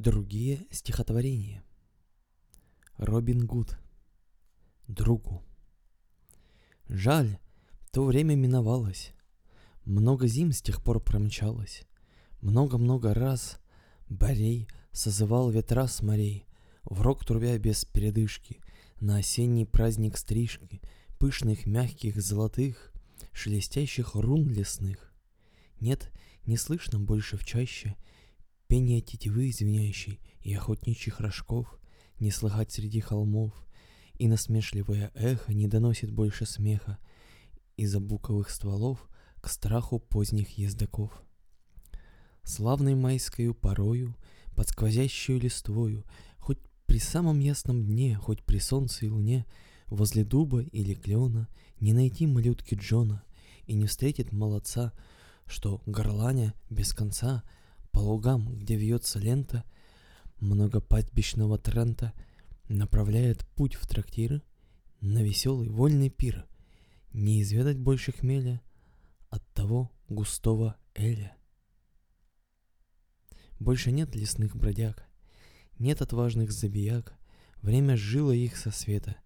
Другие стихотворения. Робин Гуд. Другу. Жаль, то время миновалось. Много зим с тех пор промчалось. Много-много раз Борей созывал ветра с морей, В рог трубя без передышки, На осенний праздник стрижки, Пышных, мягких, золотых, Шелестящих рун лесных. Нет, не слышно больше в чаще Пение тетивы звенящей И охотничьих рожков Не слыхать среди холмов, И насмешливое эхо Не доносит больше смеха Из-за буковых стволов К страху поздних ездаков. Славной майскою порою, Под сквозящую листвою, Хоть при самом ясном дне, Хоть при солнце и луне, Возле дуба или клена Не найти малютки Джона И не встретит молодца, Что горланя без конца По лугам, где вьется лента Многопастбищного Трента, Направляет путь в трактир На веселый вольный пир, Не изведать больше хмеля От того густого эля. Больше нет лесных бродяг, нет отважных забияк, Время жило их со света,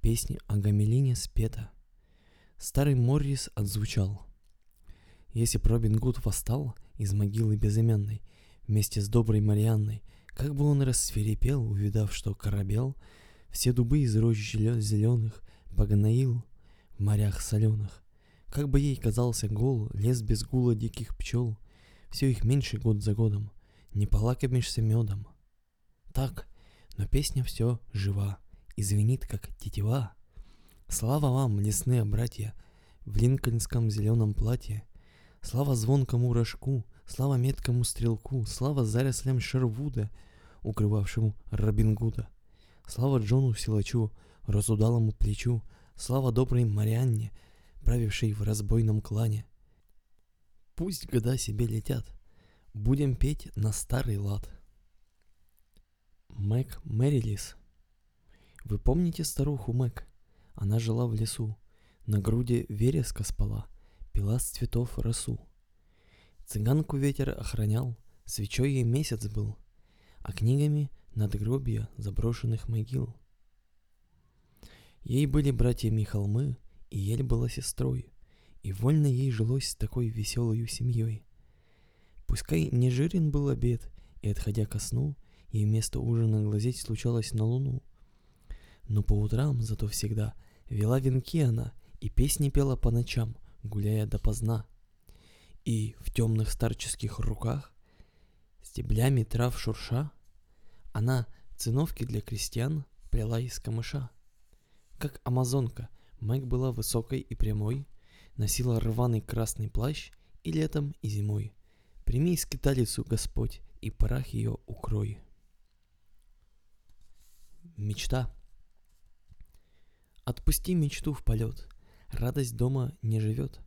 песни о Гамелине спета. Старый Моррис отзвучал. Если б Робин Гуд восстал из могилы безымянной, Вместе с доброй Марианной, Как бы он рассверепел, увидав, что корабел Все дубы из рощ зеленых Погноил в морях соленых. Как бы ей казался гол лес без гула диких пчел, Все их меньше год за годом — не полакомишься медом. Так, но песня все жива и звенит, как тетива. Слава вам, лесные братья, в линкольнском зеленом платье. Слава звонкому рожку, слава меткому стрелку, слава зарослям Шервуда, укрывавшему Робин Гуда. Слава Джону Силачу, разудалому плечу, слава доброй Марианне, правившей в разбойном клане. Пусть года себе летят — Будем петь на старый лад. Мэг Мэрилис. Вы помните старуху Мэг? Она жила в лесу, на груди вереска спала, пила с цветов росу. Цыганку ветер охранял, свечой ей месяц был, а книгами надгробья заброшенных могил. Ей были братьями холмы, и Ель была сестрой, и вольно ей жилось с такой веселой семьей — Пускай не жирен был обед, и, отходя ко сну, ей вместо ужина глазеть случалось на луну. Но по утрам зато всегда вела венки она и песни пела по ночам, гуляя допоздна. И в темных старческих руках, стеблями трав шурша, она циновки для крестьян плела из камыша. Как амазонка, Мэг была высокой и прямой, носила рваный красный плащ и летом, и зимой — Прими скиталицу, Господь, и прах ее укрой. Мечта. Отпусти мечту в полет, радость дома не живет.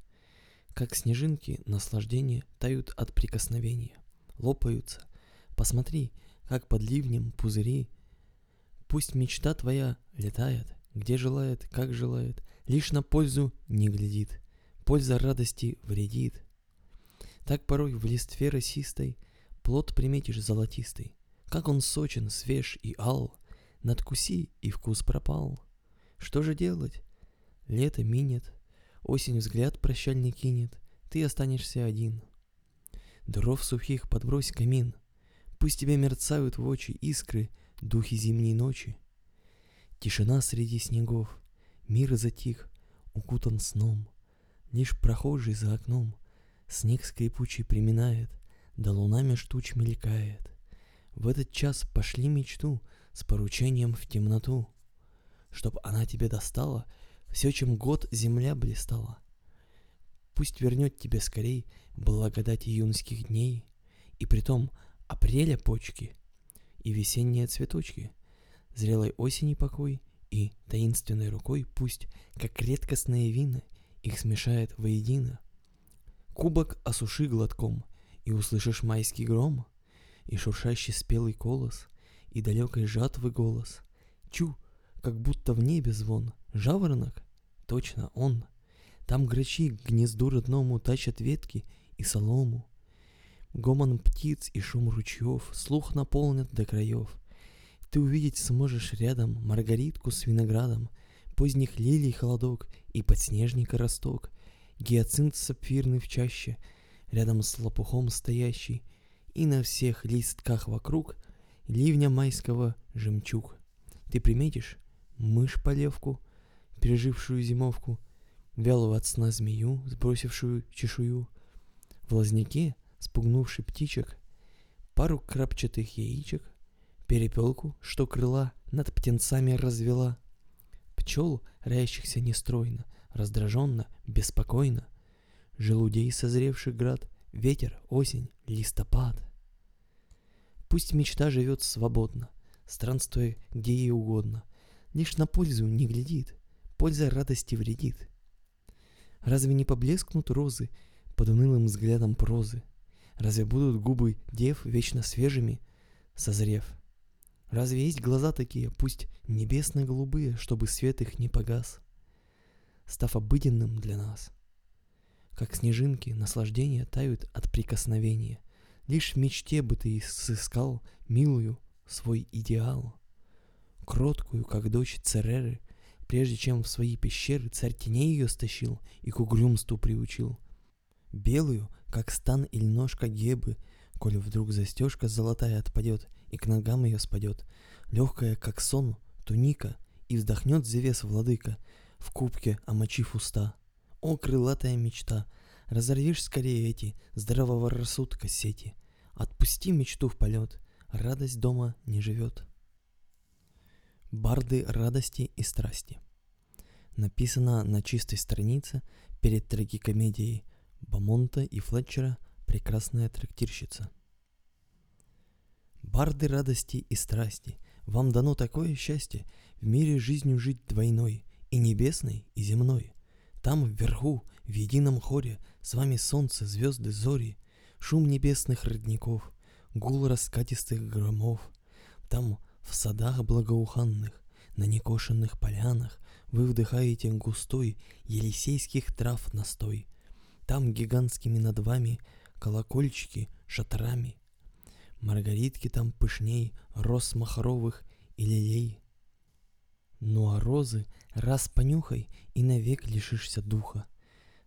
Как снежинки наслаждения тают от прикосновения, лопаются. Посмотри, как под ливнем пузыри. Пусть мечта твоя летает, где желает, как желает, лишь на пользу не глядит. Польза радости вредит. Так порой в листве росистой Плод приметишь золотистый, Как он сочен, свеж и ал, Надкуси, и вкус пропал. Что же делать? Лето минет, Осень взгляд прощальный кинет, Ты останешься один. Дров сухих подбрось камин, Пусть тебе мерцают в очи искры Духи зимней ночи. Тишина среди снегов, Мир затих, укутан сном, Лишь прохожий за окном — Снег скрипучий приминает, да луна меж туч мелькает. В этот час пошли мечту с поручением в темноту, Чтоб она тебе достала все, чем год земля блистала. Пусть вернет тебе скорей благодать юнских дней, И притом апреля почки и весенние цветочки, Зрелой осени покой и таинственной рукой Пусть, как редкостные вина, их смешает воедино, Кубок осуши глотком, и услышишь майский гром, и шуршащий спелый колос, и далекой жатвы голос. Чу, как будто в небе звон, жаворонок? Точно он. Там грачи к гнезду родному тащат ветки и солому. Гомон птиц и шум ручьев слух наполнят до краев. Ты увидеть сможешь рядом маргаритку с виноградом, поздних лилий холодок и подснежника росток, гиацинт сапфирный в чаще, рядом с лопухом стоящий, и на всех листках вокруг ливня майского жемчуг. Ты приметишь мышь-полевку, пережившую зимовку, вялую от сна змею, сбросившую чешую, в лазняке спугнувший птичек, пару крапчатых яичек, перепелку, что крыла над птенцами развела, пчел, роящихся нестройно, раздраженно, беспокойно, желудей созревших град, ветер, осень, листопад. Пусть мечта живет свободно, странствуя где ей угодно, лишь на пользу не глядит, польза радости вредит. Разве не поблескнут розы под унылым взглядом прозы — Разве будут губы дев вечно свежими, созрев? Разве есть глаза такие, пусть небесно-голубые, чтобы свет их не погас, став обыденным для нас? Как снежинки, наслаждения тают от прикосновения. Лишь в мечте бы ты сыскал милую свой идеал. Кроткую, как дочь Цереры, прежде чем в свои пещеры царь теней ее стащил и к угрюмству приучил. Белую, как стан или ножка гебы, коли вдруг застежка золотая отпадет и к ногам ее спадет, легкая, как сон, туника, и вздохнет зевес владыка, в кубке омочив уста. О, крылатая мечта, разорвешь скорее эти здравого рассудка сети, отпусти мечту в полет, радость дома не живет. Барды радости и страсти. Написано на чистой странице перед трагикомедией – Бамонта и Флетчера прекрасная трактирщица. Барды радости и страсти, вам дано такое счастье в мире жизнью жить двойной, и небесной, и земной. Там вверху, в едином хоре, с вами солнце, звезды, зори, шум небесных родников, гул раскатистых громов. Там в садах благоуханных, на некошенных полянах вы вдыхаете густой елисейских трав настой — там гигантскими над вами колокольчики шатрами. Маргаритки там пышней роз махровых и лилей. Ну а розы раз понюхай и навек лишишься духа.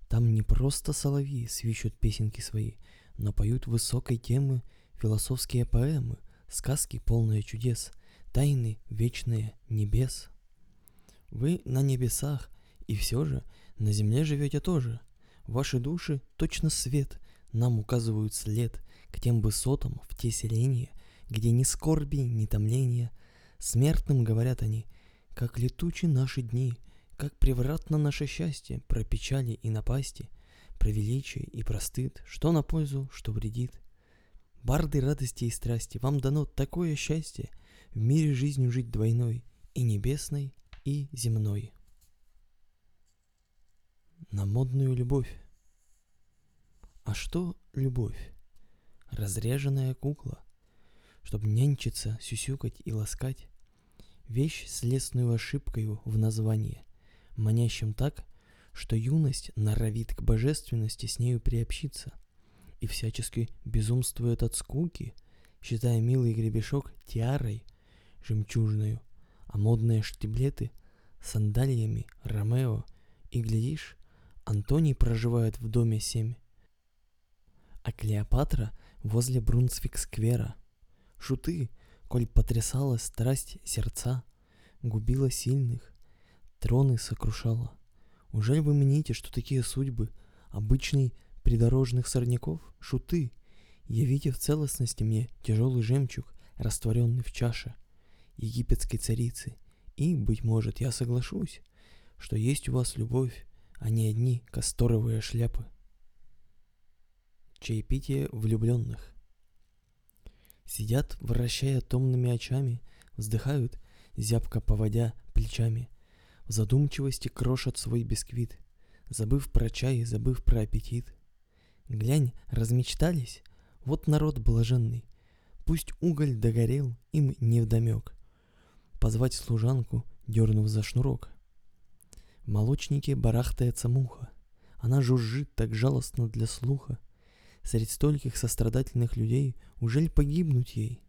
Там не просто соловьи свищут песенки свои, но поют высокой темы философские поэмы, сказки полные чудес, тайны вечные небес. Вы на небесах, и все же на земле живете тоже — Ваши души точно свет нам указывают след к тем высотам в те селения, где ни скорби, ни томления. Смертным говорят они, как летучи наши дни, как превратно наше счастье про печали и напасти, про величие и простыд, что на пользу, что вредит. Барды радости и страсти, вам дано такое счастье в мире жизнью жить двойной, и небесной, и земной на модную любовь. А что любовь? Разреженная кукла, чтобы нянчиться, сюсюкать и ласкать. Вещь с лесную ошибкою в названии, манящим так, что юность норовит к божественности с нею приобщиться и всячески безумствует от скуки, считая милый гребешок тиарой жемчужную, а модные штиблеты сандалиями Ромео, и, глядишь, Антоний проживает в доме 7, а Клеопатра возле Брунсвик-сквера. Шуты, коль потрясала страсть сердца, губила сильных, троны сокрушала. Ужель вы мните, что такие судьбы обычный придорожных сорняков? Шуты, явите в целостности мне тяжелый жемчуг, растворенный в чаше египетской царицы, и, быть может, я соглашусь, что есть у вас любовь, а не одни касторовые шляпы. Чаепитие влюбленных. Сидят, вращая томными очами, вздыхают, зябко поводя плечами. В задумчивости крошат свой бисквит, забыв про чай, забыв про аппетит. Глянь, размечтались? Вот народ блаженный. Пусть уголь догорел, им невдомек. Позвать служанку, дернув за шнурок — молочнике барахтается муха. Она жужжит так жалостно для слуха. Среди стольких сострадательных людей ужель погибнуть ей?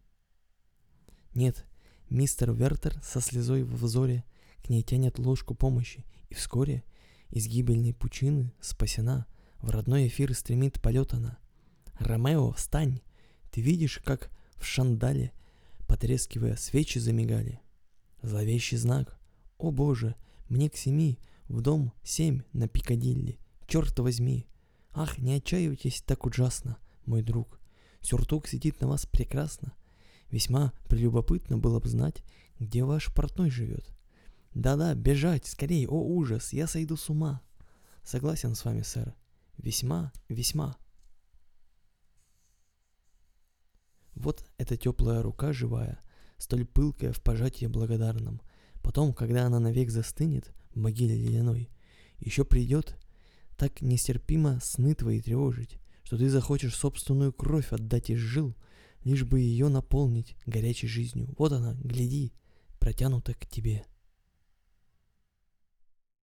Нет, мистер Вертер со слезой в взоре к ней тянет ложку помощи, и вскоре из гибельной пучины спасена, в родной эфир стремит полет она. Ромео, встань! Ты видишь, как в шандале, потрескивая, свечи замигали. Зловещий знак. О боже, мне к семи, в дом семь на Пикадилли. Черт возьми! Ах, не отчаивайтесь так ужасно, мой друг. Сюртук сидит на вас прекрасно. Весьма прелюбопытно было бы знать, где ваш портной живет. Да-да, бежать, скорей, о ужас, я сойду с ума. Согласен с вами, сэр. Весьма, весьма. Вот эта теплая рука живая, столь пылкая в пожатии благодарном. Потом, когда она навек застынет в могиле ледяной, еще придет так нестерпимо сны твои тревожить, что ты захочешь собственную кровь отдать из жил, лишь бы ее наполнить горячей жизнью. Вот она, гляди, протянута к тебе.